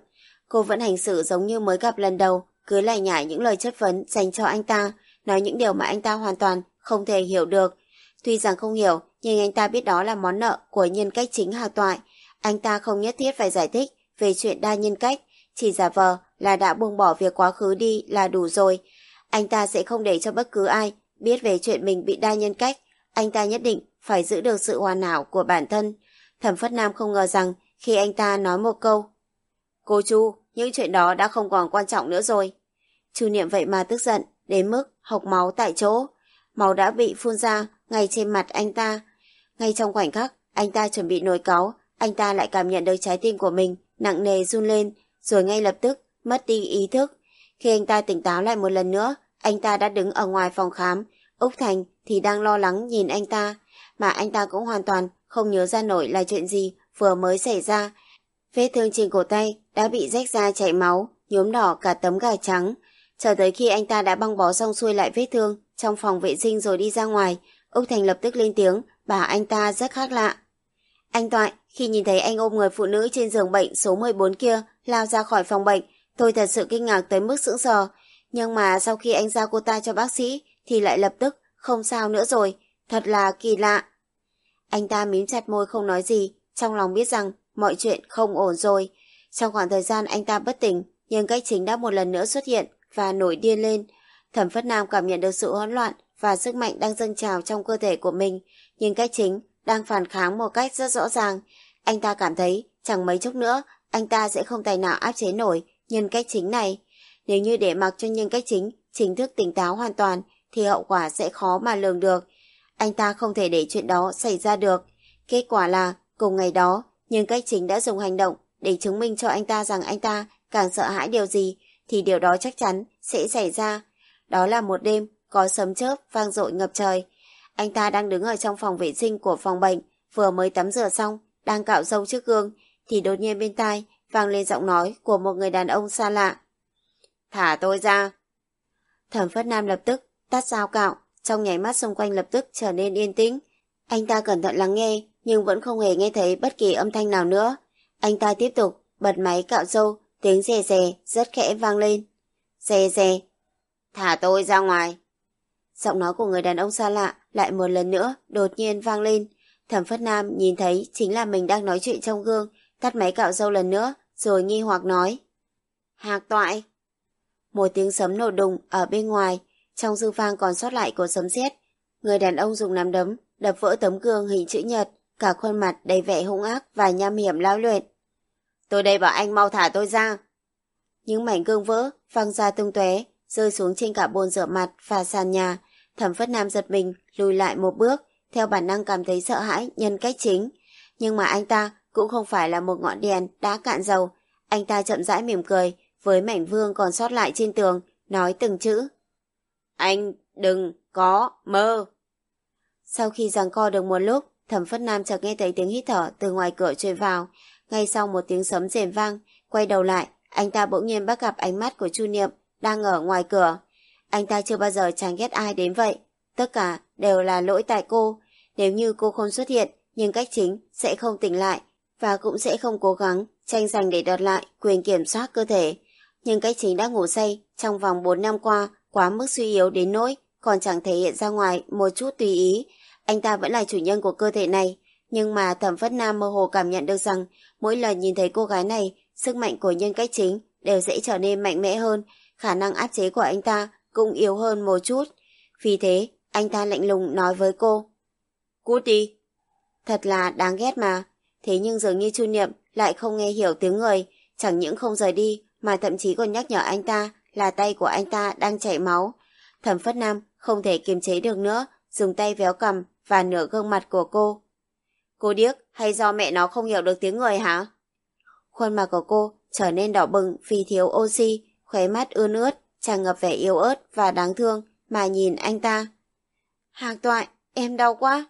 Cô vẫn hành xử giống như mới gặp lần đầu, cứ lại nhải những lời chất vấn dành cho anh ta, nói những điều mà anh ta hoàn toàn không thể hiểu được. Tuy rằng không hiểu, nhưng anh ta biết đó là món nợ của nhân cách chính Hà Toại. Anh ta không nhất thiết phải giải thích về chuyện đa nhân cách, chỉ giả vờ là đã buông bỏ việc quá khứ đi là đủ rồi. Anh ta sẽ không để cho bất cứ ai biết về chuyện mình bị đa nhân cách. Anh ta nhất định phải giữ được sự hoàn hảo của bản thân. Thẩm Phất Nam không ngờ rằng khi anh ta nói một câu Cô Chu, những chuyện đó đã không còn quan trọng nữa rồi. Chu Niệm vậy mà tức giận, đến mức hộc máu tại chỗ. Máu đã bị phun ra ngay trên mặt anh ta. Ngay trong khoảnh khắc, anh ta chuẩn bị nổi cáu, anh ta lại cảm nhận được trái tim của mình nặng nề run lên, rồi ngay lập tức mất đi ý thức. Khi anh ta tỉnh táo lại một lần nữa, anh ta đã đứng ở ngoài phòng khám, Úc Thành thì đang lo lắng nhìn anh ta, mà anh ta cũng hoàn toàn không nhớ ra nổi là chuyện gì vừa mới xảy ra. Vết thương trên cổ tay đã bị rách ra chảy máu, nhuốm đỏ cả tấm gà trắng. Chờ tới khi anh ta đã băng bó xong xuôi lại vết thương trong phòng vệ sinh rồi đi ra ngoài, Úc Thành lập tức lên tiếng, bảo anh ta rất khác lạ. Anh Toại, khi nhìn thấy anh ôm người phụ nữ trên giường bệnh số 14 kia lao ra khỏi phòng bệnh, tôi thật sự kinh ngạc tới mức sững sờ. Nhưng mà sau khi anh giao cô ta cho bác sĩ thì lại lập tức không sao nữa rồi, thật là kỳ lạ. Anh ta mím chặt môi không nói gì, trong lòng biết rằng mọi chuyện không ổn rồi. Trong khoảng thời gian anh ta bất tỉnh, nhưng cách chính đã một lần nữa xuất hiện và nổi điên lên. Thẩm Phất Nam cảm nhận được sự hỗn loạn và sức mạnh đang dâng trào trong cơ thể của mình, nhưng cách chính đang phản kháng một cách rất rõ ràng. Anh ta cảm thấy chẳng mấy chốc nữa anh ta sẽ không tài nào áp chế nổi nhân cách chính này. Nếu như để mặc cho nhân cách chính chính thức tỉnh táo hoàn toàn thì hậu quả sẽ khó mà lường được. Anh ta không thể để chuyện đó xảy ra được. Kết quả là cùng ngày đó nhân cách chính đã dùng hành động để chứng minh cho anh ta rằng anh ta càng sợ hãi điều gì thì điều đó chắc chắn sẽ xảy ra. Đó là một đêm có sấm chớp vang dội ngập trời. Anh ta đang đứng ở trong phòng vệ sinh của phòng bệnh, vừa mới tắm rửa xong, đang cạo râu trước gương, thì đột nhiên bên tai vang lên giọng nói của một người đàn ông xa lạ. Thả tôi ra. Thẩm Phất Nam lập tức tắt dao cạo, trong nháy mắt xung quanh lập tức trở nên yên tĩnh. Anh ta cẩn thận lắng nghe, nhưng vẫn không hề nghe thấy bất kỳ âm thanh nào nữa. Anh ta tiếp tục bật máy cạo râu, tiếng rè rè rất khẽ vang lên. Rè rè. Thả tôi ra ngoài. Giọng nói của người đàn ông xa lạ lại một lần nữa đột nhiên vang lên. Thẩm Phất Nam nhìn thấy chính là mình đang nói chuyện trong gương, Cắt máy cạo râu lần nữa, rồi nghi hoặc nói. Hạc toại. Một tiếng sấm nổ đùng ở bên ngoài, trong dư vang còn sót lại của sấm sét. Người đàn ông dùng nắm đấm, đập vỡ tấm gương hình chữ nhật, cả khuôn mặt đầy vẻ hung ác và nham hiểm lao luyện. Tôi đây bảo anh mau thả tôi ra. Những mảnh gương vỡ, văng ra tung tóe, rơi xuống trên cả bồn rửa mặt và sàn nhà. Thẩm Phất Nam giật mình, lùi lại một bước, theo bản năng cảm thấy sợ hãi nhân cách chính. Nhưng mà anh ta cũng không phải là một ngọn đèn đã cạn dầu. Anh ta chậm rãi mỉm cười, với mảnh vương còn sót lại trên tường, nói từng chữ. Anh đừng có mơ. Sau khi giằng co được một lúc, Thẩm Phất Nam chợt nghe thấy tiếng hít thở từ ngoài cửa truyền vào. Ngay sau một tiếng sấm rền vang, quay đầu lại, anh ta bỗng nhiên bắt gặp ánh mắt của Chu Niệm đang ở ngoài cửa. Anh ta chưa bao giờ chán ghét ai đến vậy. Tất cả đều là lỗi tại cô. Nếu như cô không xuất hiện, nhưng cách chính sẽ không tỉnh lại và cũng sẽ không cố gắng tranh giành để đoạt lại quyền kiểm soát cơ thể. Nhưng cách chính đã ngủ say trong vòng 4 năm qua quá mức suy yếu đến nỗi còn chẳng thể hiện ra ngoài một chút tùy ý. Anh ta vẫn là chủ nhân của cơ thể này. Nhưng mà thẩm phất nam mơ hồ cảm nhận được rằng mỗi lần nhìn thấy cô gái này, sức mạnh của nhân cách chính đều dễ trở nên mạnh mẽ hơn, khả năng áp chế của anh ta cũng yếu hơn một chút. Vì thế, anh ta lạnh lùng nói với cô. Cút đi. Thật là đáng ghét mà. Thế nhưng dường như Chu Niệm lại không nghe hiểu tiếng người, chẳng những không rời đi mà thậm chí còn nhắc nhở anh ta là tay của anh ta đang chảy máu. Thẩm Phất Nam không thể kiềm chế được nữa, dùng tay véo cầm và nửa gương mặt của cô. Cô điếc hay do mẹ nó không hiểu được tiếng người hả? Khuôn mặt của cô trở nên đỏ bừng vì thiếu oxy, khóe mắt ươn ướt, tràn ngập vẻ yếu ớt và đáng thương mà nhìn anh ta. Hạc toại, em đau quá.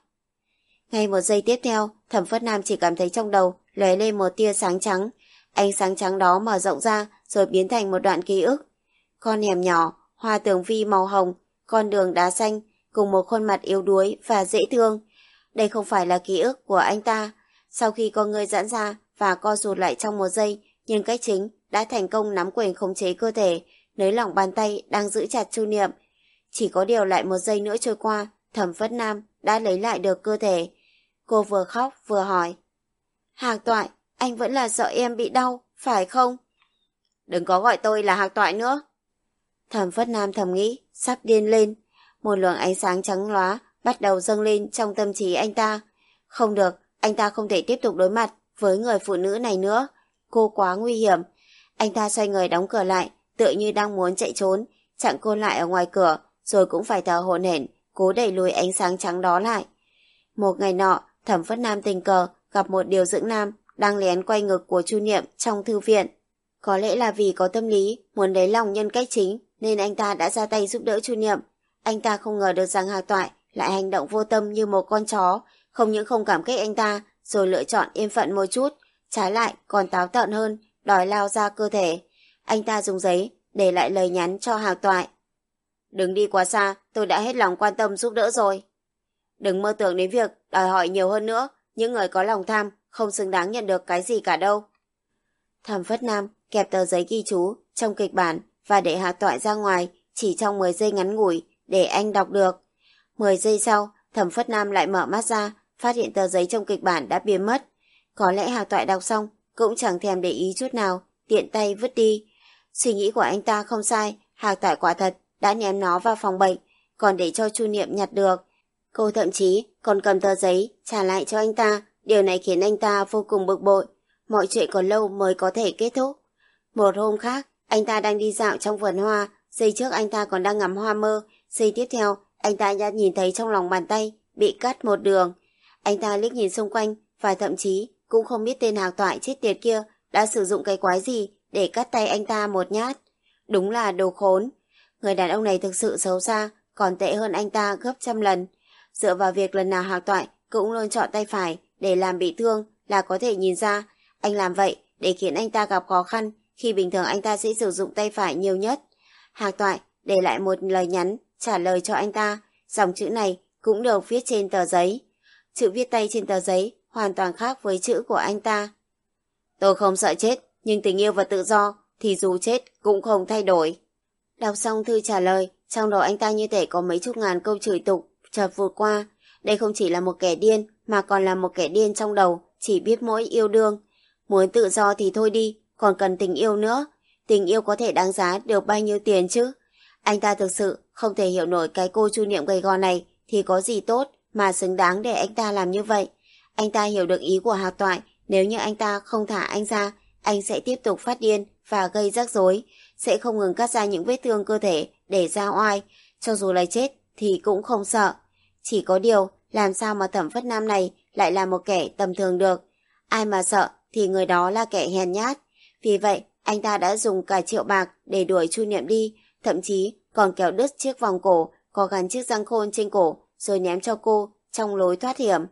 Ngay một giây tiếp theo, thẩm phất nam chỉ cảm thấy trong đầu lóe lên một tia sáng trắng. Ánh sáng trắng đó mở rộng ra rồi biến thành một đoạn ký ức. Con hẻm nhỏ, hoa tường vi màu hồng, con đường đá xanh, cùng một khuôn mặt yếu đuối và dễ thương. Đây không phải là ký ức của anh ta. Sau khi con người giãn ra và co rụt lại trong một giây, nhưng cách chính đã thành công nắm quyền khống chế cơ thể, nới lỏng bàn tay đang giữ chặt chu niệm. Chỉ có điều lại một giây nữa trôi qua, thẩm phất nam đã lấy lại được cơ thể. Cô vừa khóc vừa hỏi. Hạc toại, anh vẫn là sợ em bị đau, phải không? Đừng có gọi tôi là hạc toại nữa. Thẩm phất nam thầm nghĩ, sắp điên lên. Một luồng ánh sáng trắng lóa bắt đầu dâng lên trong tâm trí anh ta. Không được, anh ta không thể tiếp tục đối mặt với người phụ nữ này nữa. Cô quá nguy hiểm. Anh ta xoay người đóng cửa lại, tựa như đang muốn chạy trốn, chặn cô lại ở ngoài cửa, rồi cũng phải thở hổn hển, cố đẩy lùi ánh sáng trắng đó lại. Một ngày nọ, Thẩm Phất Nam tình cờ gặp một điều dưỡng nam đang lén quay ngực của Chu Niệm trong thư viện. Có lẽ là vì có tâm lý muốn lấy lòng nhân cách chính nên anh ta đã ra tay giúp đỡ Chu Niệm. Anh ta không ngờ được rằng Hạc Toại lại hành động vô tâm như một con chó, không những không cảm kích anh ta rồi lựa chọn yên phận một chút, trái lại còn táo tợn hơn, đòi lao ra cơ thể. Anh ta dùng giấy để lại lời nhắn cho Hạc Toại. Đừng đi quá xa, tôi đã hết lòng quan tâm giúp đỡ rồi. Đừng mơ tưởng đến việc đòi hỏi nhiều hơn nữa, những người có lòng tham không xứng đáng nhận được cái gì cả đâu. Thẩm Phất Nam kẹp tờ giấy ghi chú trong kịch bản và để hạ Toại ra ngoài chỉ trong 10 giây ngắn ngủi để anh đọc được. 10 giây sau, Thẩm Phất Nam lại mở mắt ra, phát hiện tờ giấy trong kịch bản đã biến mất. Có lẽ Hà Toại đọc xong cũng chẳng thèm để ý chút nào, tiện tay vứt đi. Suy nghĩ của anh ta không sai, Hà Toại quả thật đã ném nó vào phòng bệnh, còn để cho Chu Niệm nhặt được. Cô thậm chí còn cầm tờ giấy trả lại cho anh ta, điều này khiến anh ta vô cùng bực bội. Mọi chuyện còn lâu mới có thể kết thúc. Một hôm khác, anh ta đang đi dạo trong vườn hoa, giây trước anh ta còn đang ngắm hoa mơ, giây tiếp theo, anh ta đã nhìn thấy trong lòng bàn tay bị cắt một đường. Anh ta liếc nhìn xung quanh và thậm chí cũng không biết tên hào toại chết tiệt kia đã sử dụng cái quái gì để cắt tay anh ta một nhát. Đúng là đồ khốn. Người đàn ông này thực sự xấu xa, còn tệ hơn anh ta gấp trăm lần. Dựa vào việc lần nào hạc toại cũng luôn chọn tay phải để làm bị thương là có thể nhìn ra anh làm vậy để khiến anh ta gặp khó khăn khi bình thường anh ta sẽ sử dụng tay phải nhiều nhất. Hạc toại để lại một lời nhắn trả lời cho anh ta, dòng chữ này cũng được viết trên tờ giấy. Chữ viết tay trên tờ giấy hoàn toàn khác với chữ của anh ta. Tôi không sợ chết, nhưng tình yêu và tự do thì dù chết cũng không thay đổi. Đọc xong thư trả lời, trong đầu anh ta như thể có mấy chục ngàn câu chửi tục chợt vụt qua. Đây không chỉ là một kẻ điên, mà còn là một kẻ điên trong đầu, chỉ biết mỗi yêu đương. Muốn tự do thì thôi đi, còn cần tình yêu nữa. Tình yêu có thể đáng giá được bao nhiêu tiền chứ? Anh ta thực sự không thể hiểu nổi cái cô chu niệm gầy gò này thì có gì tốt mà xứng đáng để anh ta làm như vậy. Anh ta hiểu được ý của Hạc Toại, nếu như anh ta không thả anh ra, anh sẽ tiếp tục phát điên và gây rắc rối. sẽ không ngừng cắt ra những vết thương cơ thể để ra oai, cho dù là chết thì cũng không sợ. Chỉ có điều, làm sao mà thẩm phất nam này lại là một kẻ tầm thường được. Ai mà sợ thì người đó là kẻ hèn nhát. Vì vậy, anh ta đã dùng cả triệu bạc để đuổi Chu Niệm đi, thậm chí còn kéo đứt chiếc vòng cổ có gắn chiếc răng khôn trên cổ rồi ném cho cô trong lối thoát hiểm.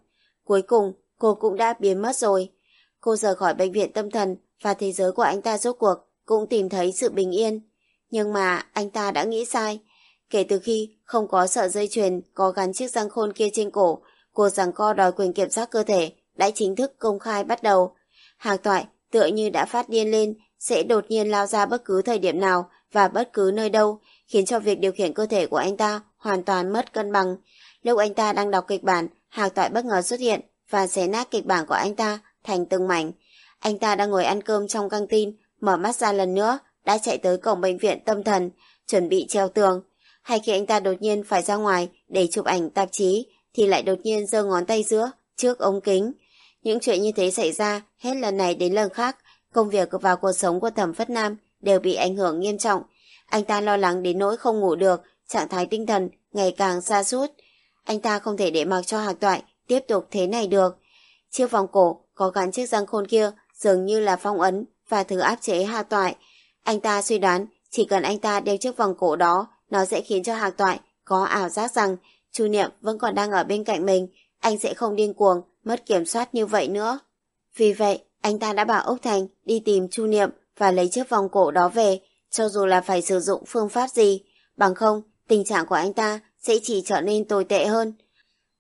Cuối cùng, cô cũng đã biến mất rồi. Cô rời khỏi bệnh viện tâm thần và thế giới của anh ta rốt cuộc cũng tìm thấy sự bình yên. Nhưng mà anh ta đã nghĩ sai. Kể từ khi không có sợi dây chuyền có gắn chiếc răng khôn kia trên cổ, cuộc giằng co đòi quyền kiểm soát cơ thể đã chính thức công khai bắt đầu. Hạc toại tựa như đã phát điên lên, sẽ đột nhiên lao ra bất cứ thời điểm nào và bất cứ nơi đâu, khiến cho việc điều khiển cơ thể của anh ta hoàn toàn mất cân bằng. Lúc anh ta đang đọc kịch bản, Hạc toại bất ngờ xuất hiện và xé nát kịch bản của anh ta thành từng mảnh. Anh ta đang ngồi ăn cơm trong căng tin, mở mắt ra lần nữa, đã chạy tới cổng bệnh viện tâm thần, chuẩn bị treo tường. Hay khi anh ta đột nhiên phải ra ngoài để chụp ảnh tạp chí, thì lại đột nhiên giơ ngón tay giữa trước ống kính. Những chuyện như thế xảy ra hết lần này đến lần khác, công việc và cuộc sống của Thẩm Phất Nam đều bị ảnh hưởng nghiêm trọng. Anh ta lo lắng đến nỗi không ngủ được, trạng thái tinh thần ngày càng xa sút Anh ta không thể để mặc cho hạc toại tiếp tục thế này được. Chiếc vòng cổ có gắn chiếc răng khôn kia dường như là phong ấn và thứ áp chế hạc toại. Anh ta suy đoán chỉ cần anh ta đeo chiếc vòng cổ đó, nó sẽ khiến cho hạc toại có ảo giác rằng Chu Niệm vẫn còn đang ở bên cạnh mình, anh sẽ không điên cuồng, mất kiểm soát như vậy nữa. Vì vậy, anh ta đã bảo Úc Thành đi tìm Chu Niệm và lấy chiếc vòng cổ đó về, cho dù là phải sử dụng phương pháp gì, bằng không tình trạng của anh ta sẽ chỉ trở nên tồi tệ hơn.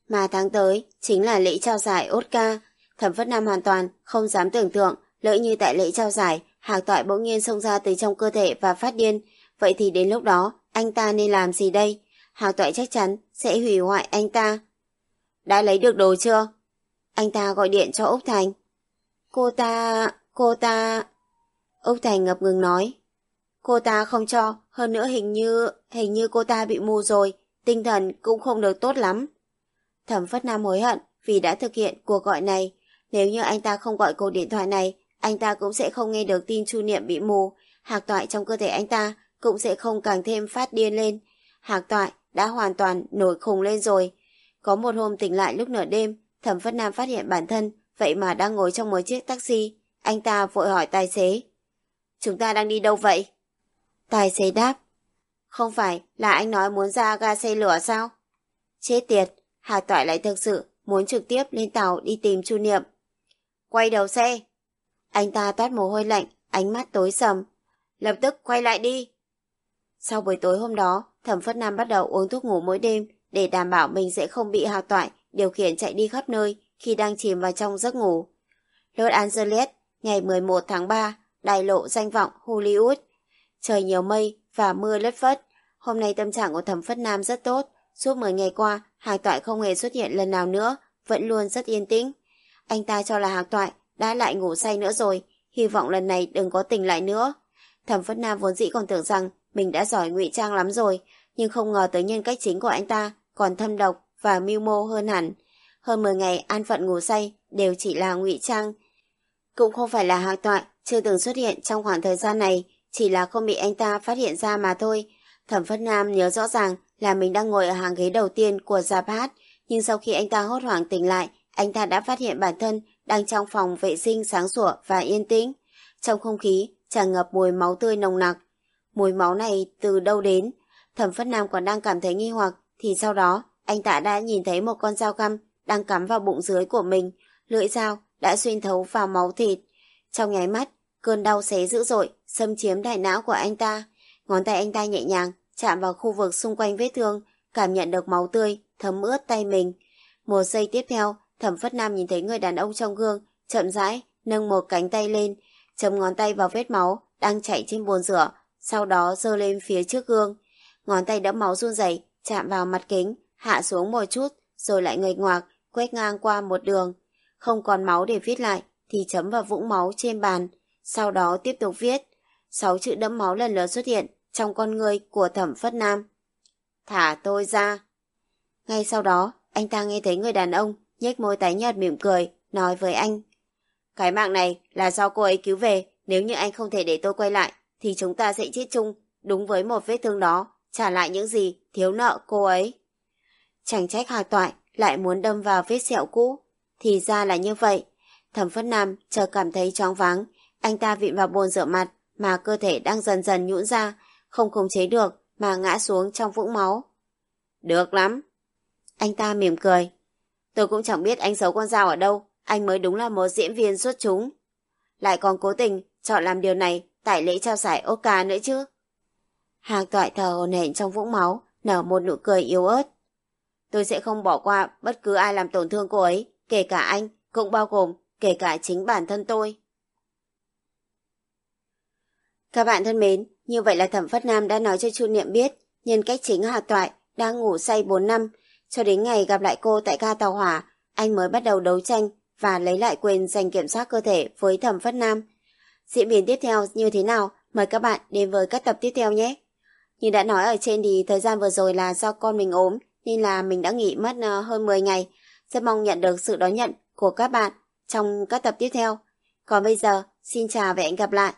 Mà tháng tới chính là lễ trao giải Oscar, Thẩm Phất Nam hoàn toàn không dám tưởng tượng lỡ như tại lễ trao giải Hạc Toại bỗng nhiên xông ra từ trong cơ thể và phát điên, vậy thì đến lúc đó anh ta nên làm gì đây? Hào Toại chắc chắn sẽ hủy hoại anh ta. Đã lấy được đồ chưa? Anh ta gọi điện cho Úc Thành. Cô ta... cô ta... Úc Thành ngập ngừng nói. Cô ta không cho, hơn nữa hình như... hình như cô ta bị mù rồi, tinh thần cũng không được tốt lắm. Thẩm Phất Nam hối hận vì đã thực hiện cuộc gọi này. Nếu như anh ta không gọi cuộc điện thoại này, anh ta cũng sẽ không nghe được tin Chu Niệm bị mù. Hạc toại trong cơ thể anh ta cũng sẽ không càng thêm phát điên lên. Hạc toại đã hoàn toàn nổi khùng lên rồi. Có một hôm tỉnh lại lúc nửa đêm, Thẩm Phất Nam phát hiện bản thân vậy mà đang ngồi trong một chiếc taxi. Anh ta vội hỏi tài xế. Chúng ta đang đi đâu vậy? Tài xế đáp. Không phải là anh nói muốn ra ga xe lửa sao? Chết tiệt, Hà Toại lại thực sự muốn trực tiếp lên tàu đi tìm Chu Niệm. Quay đầu xe. Anh ta toát mồ hôi lạnh, ánh mắt tối sầm. Lập tức quay lại đi. Sau buổi tối hôm đó, Thẩm Phất Nam bắt đầu uống thuốc ngủ mỗi đêm để đảm bảo mình sẽ không bị hào Toại điều khiển chạy đi khắp nơi khi đang chìm vào trong giấc ngủ. Los Angeles, ngày 11 tháng 3, đại lộ danh vọng Hollywood. Trời nhiều mây và mưa lất phất. Hôm nay tâm trạng của Thẩm Phất Nam rất tốt. Suốt 10 ngày qua, Hạc Toại không hề xuất hiện lần nào nữa, vẫn luôn rất yên tĩnh. Anh ta cho là Hạc Toại đã lại ngủ say nữa rồi, hy vọng lần này đừng có tỉnh lại nữa. Thẩm Phất Nam vốn dĩ còn tưởng rằng mình đã giỏi ngụy trang lắm rồi, nhưng không ngờ tới nhân cách chính của anh ta còn thâm độc và mưu mô hơn hẳn. Hơn 10 ngày an phận ngủ say đều chỉ là ngụy trang. Cũng không phải là Hạc Toại chưa từng xuất hiện trong khoảng thời gian này, chỉ là không bị anh ta phát hiện ra mà thôi. Thẩm Phất Nam nhớ rõ ràng là mình đang ngồi ở hàng ghế đầu tiên của giạp hát, nhưng sau khi anh ta hốt hoảng tỉnh lại, anh ta đã phát hiện bản thân đang trong phòng vệ sinh sáng sủa và yên tĩnh. Trong không khí tràn ngập mùi máu tươi nồng nặc. Mùi máu này từ đâu đến? Thẩm Phất Nam còn đang cảm thấy nghi hoặc, thì sau đó anh ta đã nhìn thấy một con dao găm đang cắm vào bụng dưới của mình, lưỡi dao đã xuyên thấu vào máu thịt. Trong nháy mắt, cơn đau xé dữ dội xâm chiếm đại não của anh ta. Ngón tay anh ta nhẹ nhàng chạm vào khu vực xung quanh vết thương, cảm nhận được máu tươi thấm ướt tay mình. Một giây tiếp theo, Thẩm Phất Nam nhìn thấy người đàn ông trong gương, chậm rãi nâng một cánh tay lên, chấm ngón tay vào vết máu đang chảy trên bồn rửa, sau đó giơ lên phía trước gương. Ngón tay đẫm máu run rẩy chạm vào mặt kính, hạ xuống một chút, rồi lại nghịch ngoạc, quét ngang qua một đường. Không còn máu để viết lại, thì chấm vào vũng máu trên bàn, sau đó tiếp tục viết. Sáu chữ đẫm máu lần lượt xuất hiện trong con người của thẩm phất nam. Thả tôi ra. Ngay sau đó, anh ta nghe thấy người đàn ông nhếch môi tái nhợt mỉm cười, nói với anh. Cái mạng này là do cô ấy cứu về, nếu như anh không thể để tôi quay lại, thì chúng ta sẽ chết chung, đúng với một vết thương đó, trả lại những gì thiếu nợ cô ấy. Chẳng trách Hà Toại lại muốn đâm vào vết sẹo cũ. Thì ra là như vậy. Thẩm Phất Nam chờ cảm thấy choáng váng, anh ta vịn vào bồn rửa mặt mà cơ thể đang dần dần nhũn ra, không khống chế được mà ngã xuống trong vũng máu. Được lắm. Anh ta mỉm cười. Tôi cũng chẳng biết anh giấu con dao ở đâu, anh mới đúng là một diễn viên xuất chúng. Lại còn cố tình chọn làm điều này tại lễ trao giải Oscar nữa chứ. Hàng toại thở hồn hển trong vũng máu, nở một nụ cười yếu ớt. Tôi sẽ không bỏ qua bất cứ ai làm tổn thương cô ấy, kể cả anh, cũng bao gồm kể cả chính bản thân tôi. Các bạn thân mến, như vậy là Thẩm Phất Nam đã nói cho Chu Niệm biết nhân cách chính Hà Toại đang ngủ say 4 năm, cho đến ngày gặp lại cô tại ga tàu hỏa, anh mới bắt đầu đấu tranh và lấy lại quyền giành kiểm soát cơ thể với Thẩm Phất Nam. Diễn biến tiếp theo như thế nào? Mời các bạn đến với các tập tiếp theo nhé. Như đã nói ở trên thì thời gian vừa rồi là do con mình ốm nên là mình đã nghỉ mất ờ, hơn 10 ngày. Rất mong nhận được sự đón nhận của các bạn trong các tập tiếp theo. Còn bây giờ, xin chào và hẹn gặp lại.